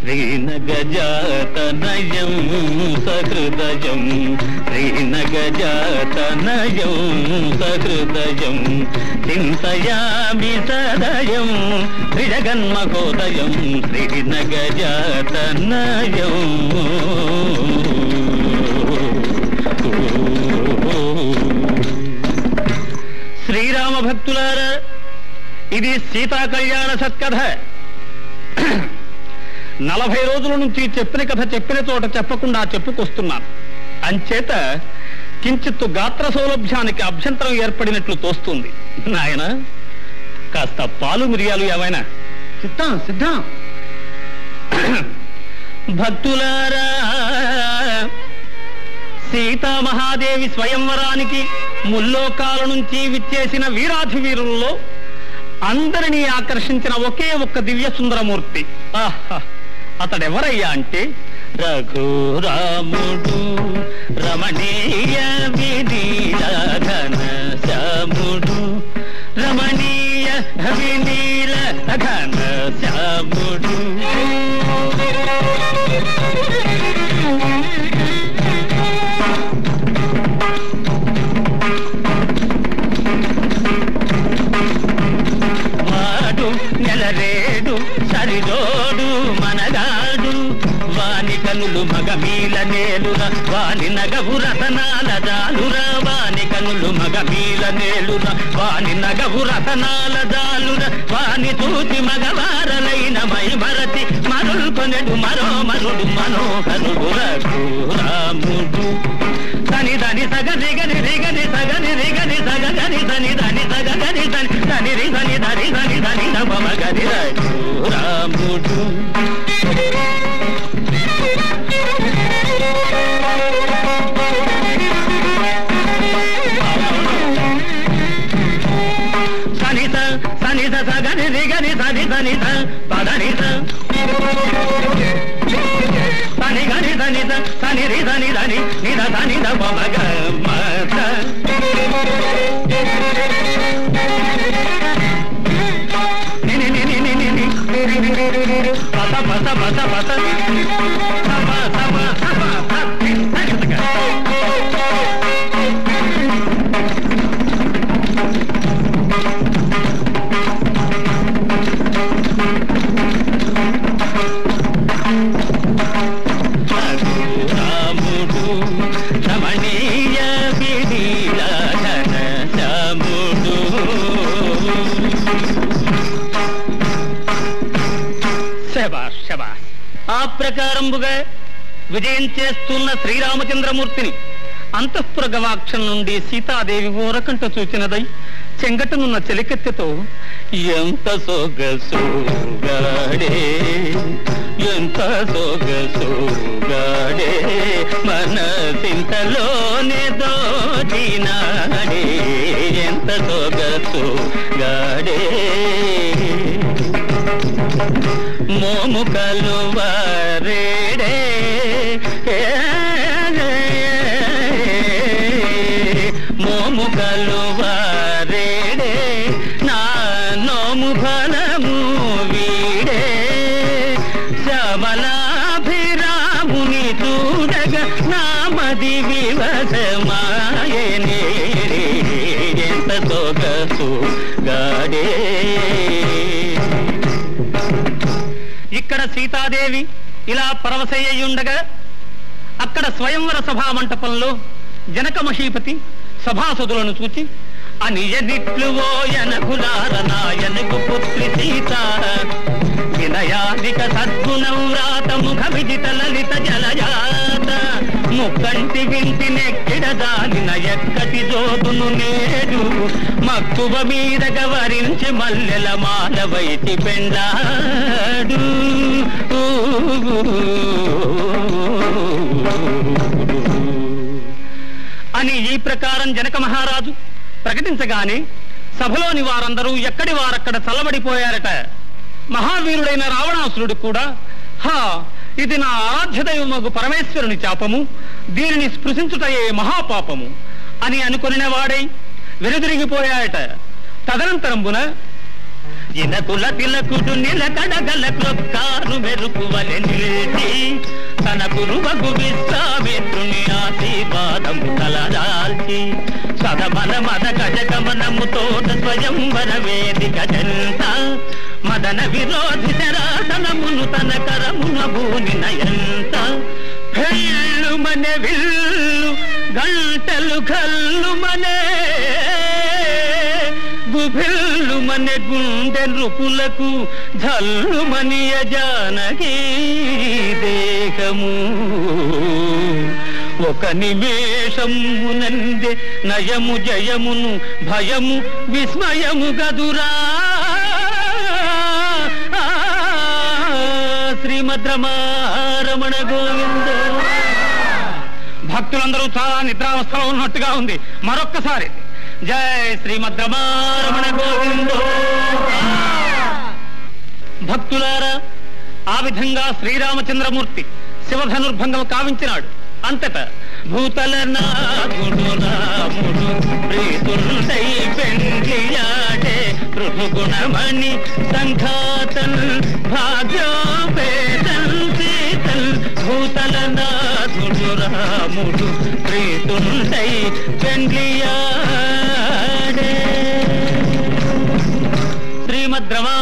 శ్రీనగజాతనయం సహృదయం. శ్రీనగజాతనయం సహృదయం. చింతయామి సదయం త్రిజగన్మహోదయం శ్రీనగజాతనయం. శ్రీరామ భక్తులారా ఇది సీతా కళ్యాణ సత్కథ. నలభై రోజుల నుంచి చెప్పిన కథ చెప్పిన చోట చెప్పకుండా చెప్పుకొస్తున్నాను. అంచేత కించిత్తు గాత్ర సౌలభ్యానికి అభ్యంతరం ఏర్పడినట్లు తోస్తుంది. నాయన కాస్త పాలు మిరియాలు ఏమైనా సిద్ధం సిద్ధం. భక్తులారా సీతామహాదేవి స్వయంవరానికి ముల్లోకాల నుంచి విచ్చేసిన వీరాధి వీరుల్లో అందరినీ ఆకర్షించిన ఒకే ఒక్క దివ్య సుందరమూర్తి ఆహా! అతడెవరయ్యా అంటే? రఘురాముడు రమణీయ వినీలఘన శ్యాముడు రమణీయ వినీల ఘన శ్యాముడు మగమీల నేలుర వాని నగవు రతనాల జాలుర వాని కనులు మగమీల నేలుర వాని నగవు రతనాల జాలుర వాని చూచి మగవారలైన మై మరతి మరుల్ కొనెడు మరో మరుడు మనోహరుడు రఘురాముడు. తని గని సనిత తని రి సని దని నిద సని ద మమ మత ని ని ని ని ని ని ని. పత పత పత పత ప్రకారంబుగా విజయం చేస్తున్న శ్రీరామచంద్రమూర్తిని అంతఃపుర గవాక్షం నుండి సీతాదేవి ఓరకంట చూచినదై చెంగటనున్న చెలికెత్తెతో ఎంత సొగసుగాడే ఎంత మోము కలువ రేడే మోము కలువ రేడే నా నోము ఫలము వీడే. శబలాభిరాముని చూడగ నా నామది వివసమాయనే ఎంత సొగసు గాడే. సీతాదేవి ఇలా పరవశయ్యుండగా అక్కడ స్వయంవర సభా మంటపంలో జనక మహీపతి సభాసదులను చూచి అనియనిట్లు ఓయనకులార నాయనకు పుత్రి సీత వినయాదిక సద్గుణం వ్రాత ముఖ విజిత లలిత జలజాత ముక్కంటి వింటి నెక్కిడ దానిన ఎక్కటి జోదును నేడు మక్కువ మీద గవరించి మల్లెల మాల పెండాడు. అని ఈ ప్రకారం జనక మహారాజు ప్రకటించగానే సభలోని వారందరూ ఎక్కడి వారక్కడ చల్లబడిపోయారట. మహావీరుడైన రావణాసురుడు కూడా హా ఇది నా ఆరాధ్య దైవమగు పరమేశ్వరుని చాపము దీనిని స్పృశించుటయే మహాపాపము అని అనుకొనిన వాడై వెనుదిరిగిపోయాయట తదనంతరంబున జినకుల తిలకుడు నిలకడగల క్రొక్కారు మెరుపువలె నిలిచి తన గురువకు విశ్వామిత్రుని ఆశీర్వాదము తలదాల్చి సదమల మద గజగమనముతోట స్వయంవర వేదిక జంత మదన విరోధి శరాసనమును తన కరమున భూని నయంత భెళ్ళు మనే విల్లు గంటలు కల్లు మనే గుభిల్లుమనే గుండె నృపులకు జల్లుమని మనియ దేహము. ఒక నిమేషమునందే నయము జయమును భయము విస్మయము గదురా. శ్రీమద్రమారమణ గోవింద. భక్తులందరూ చాలా నిద్రావస్థలో ఉన్నట్టుగా ఉంది. మరొక్కసారి. జయ శ్రీమద్రమారమణ గోవిందో భక్తులారా ఆ విధంగా శ్రీరామచంద్రమూర్తి శివధనుర్భంగం కావించినాడు. అంతట భూతల నాగుడు రాముడు ప్రీతుల్సై పెండియాడే పృథుగుణమణి రాముడు ప్రీతుంటై పెండ్లియాడే. శ్రీమద్రవా